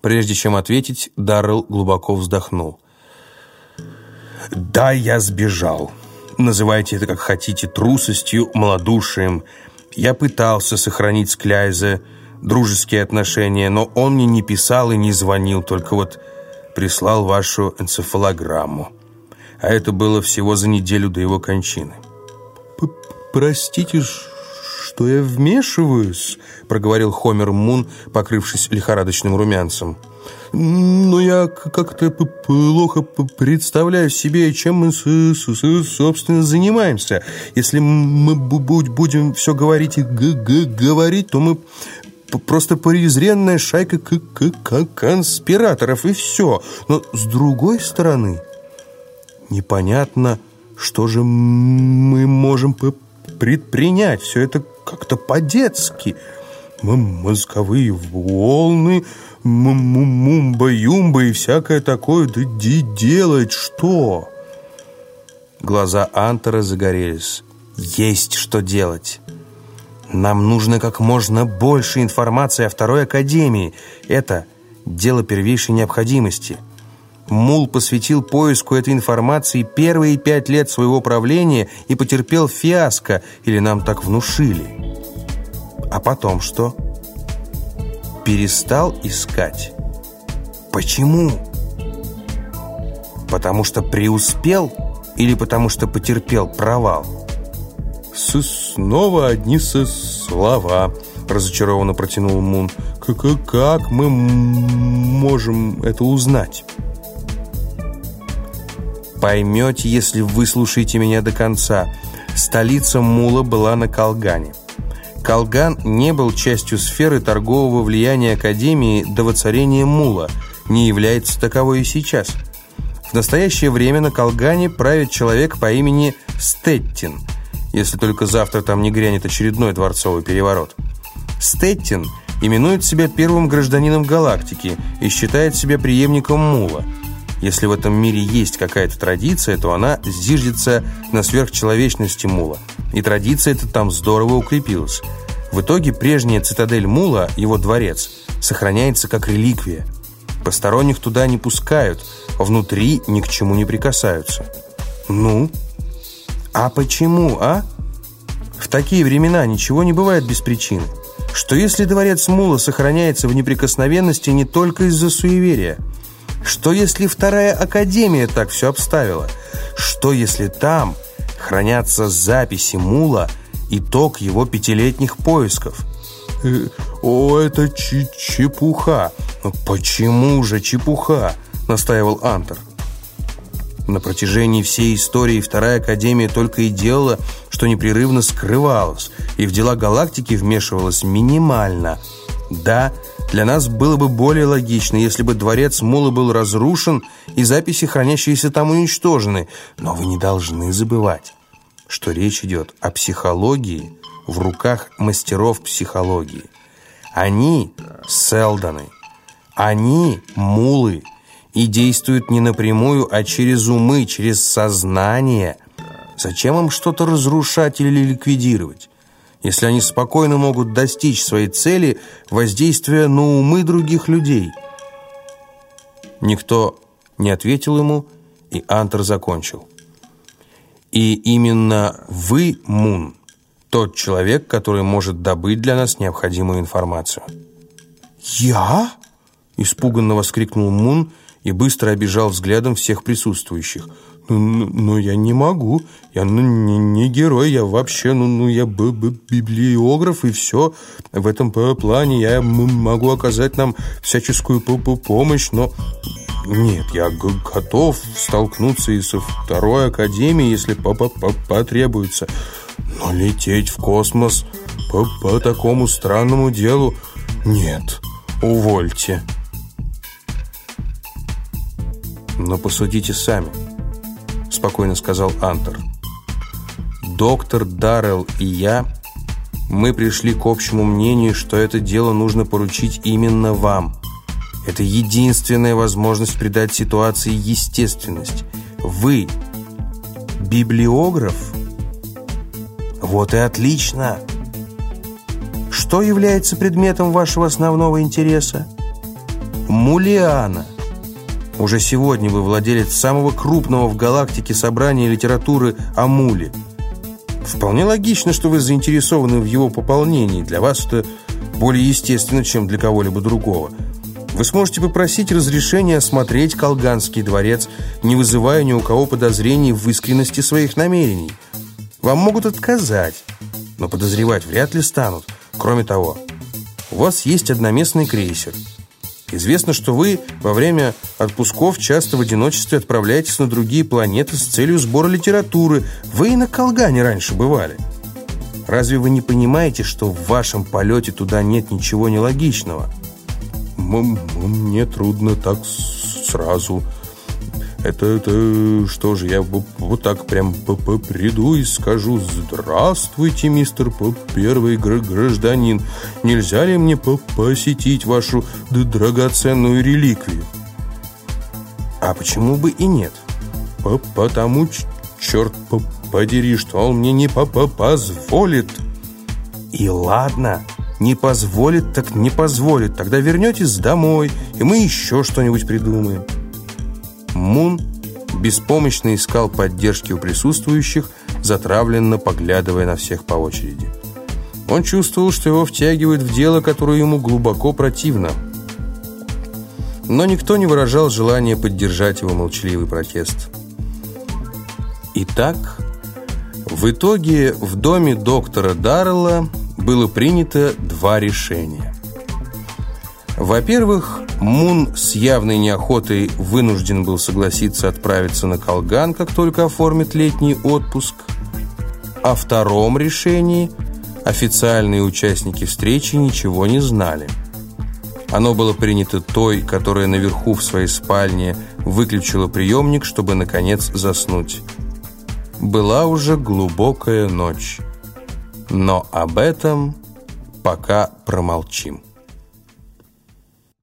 Прежде чем ответить, Даррелл глубоко вздохнул. «Да, я сбежал. Называйте это как хотите, трусостью, малодушием. Я пытался сохранить с Кляйзе дружеские отношения, но он мне не писал и не звонил, только вот прислал вашу энцефалограмму. А это было всего за неделю до его кончины». «Простите, что я вмешиваюсь», — проговорил Хомер Мун, покрывшись лихорадочным румянцем. «Но я как-то плохо представляю себе, чем мы, собственно, занимаемся. Если мы будем все говорить и говорить, то мы просто презренная шайка конспираторов, и все. Но с другой стороны, непонятно, что же мы можем предпринять. Все это как-то по-детски. Мозговые волны, мумба-юмба и всякое такое. Да делать что? Глаза Антера загорелись. Есть что делать. Нам нужно как можно больше информации о Второй Академии. Это дело первейшей необходимости. Мул посвятил поиску этой информации первые пять лет своего правления и потерпел фиаско, или нам так внушили. А потом что? Перестал искать. Почему? Потому что преуспел или потому что потерпел провал? С «Снова одни со слова», — разочарованно протянул Мун. «Как мы можем это узнать?» Поймете, если выслушаете меня до конца. Столица Мула была на Колгане. Колган не был частью сферы торгового влияния Академии до воцарения Мула, не является таковой и сейчас. В настоящее время на Колгане правит человек по имени Стеттин, если только завтра там не грянет очередной дворцовый переворот. Стеттин именует себя первым гражданином галактики и считает себя преемником Мула – если в этом мире есть какая-то традиция, то она зиждется на сверхчеловечности Мула. И традиция эта там здорово укрепилась. В итоге прежняя цитадель Мула, его дворец, сохраняется как реликвия. Посторонних туда не пускают, внутри ни к чему не прикасаются. Ну? А почему, а? В такие времена ничего не бывает без причины. Что если дворец Мула сохраняется в неприкосновенности не только из-за суеверия – что если вторая академия так все обставила? Что если там хранятся записи Мула, итог его пятилетних поисков? Э, «О, это чепуха!» «Почему же чепуха?» – настаивал Антер. На протяжении всей истории Вторая Академия только и делала, что непрерывно скрывалась, и в дела галактики вмешивалась минимально. Да, для нас было бы более логично, если бы дворец Мулы был разрушен и записи, хранящиеся там, уничтожены. Но вы не должны забывать, что речь идет о психологии в руках мастеров психологии. Они – Селдоны, они – Мулы, и действуют не напрямую, а через умы, через сознание. Зачем им что-то разрушать или ликвидировать? Если они спокойно могут достичь своей цели воздействия на умы других людей. Никто не ответил ему, и Антер закончил. И именно вы, Мун, тот человек, который может добыть для нас необходимую информацию. «Я?» – испуганно воскликнул Мун и быстро обижал взглядом всех присутствующих – ну, ну, ну, я не могу. Я ну, не, не герой, я вообще, ну, ну я б, б, библиограф, и все. В этом плане я могу оказать нам всяческую п помощь, но... Нет, я готов столкнуться и со второй академией, если п -п -п потребуется. Но лететь в космос по, по такому странному делу... Нет, увольте. Но посудите сами спокойно сказал Антер. «Доктор Даррелл и я, мы пришли к общему мнению, что это дело нужно поручить именно вам. Это единственная возможность придать ситуации естественность. Вы библиограф? Вот и отлично!» Что является предметом вашего основного интереса? Мулиана. Уже сегодня вы владелец самого крупного в галактике собрания литературы о Муле. Вполне логично, что вы заинтересованы в его пополнении. Для вас это более естественно, чем для кого-либо другого. Вы сможете попросить разрешения осмотреть Колганский дворец, не вызывая ни у кого подозрений в искренности своих намерений. Вам могут отказать, но подозревать вряд ли станут. Кроме того, у вас есть одноместный крейсер. Известно, что вы во время отпусков часто в одиночестве отправляетесь на другие планеты с целью сбора литературы. Вы и на Колгане раньше бывали. Разве вы не понимаете, что в вашем полете туда нет ничего нелогичного? Мне трудно так сразу. Это, это что же, я вот так прям приду и скажу «Здравствуйте, мистер первый гражданин, нельзя ли мне посетить вашу драгоценную реликвию?» А почему бы и нет? Потому, черт подери, что он мне не позволит. И ладно, не позволит, так не позволит. Тогда вернетесь домой, и мы еще что-нибудь придумаем. Мун беспомощно искал поддержки у присутствующих, затравленно поглядывая на всех по очереди. Он чувствовал, что его втягивают в дело, которое ему глубоко противно. Но никто не выражал желания поддержать его молчаливый протест. Итак, в итоге в доме доктора Даррелла было принято два решения. Во-первых, Мун с явной неохотой вынужден был согласиться отправиться на Колган, как только оформит летний отпуск. О втором решении официальные участники встречи ничего не знали. Оно было принято той, которая наверху в своей спальне выключила приемник, чтобы, наконец, заснуть. Была уже глубокая ночь. Но об этом пока промолчим.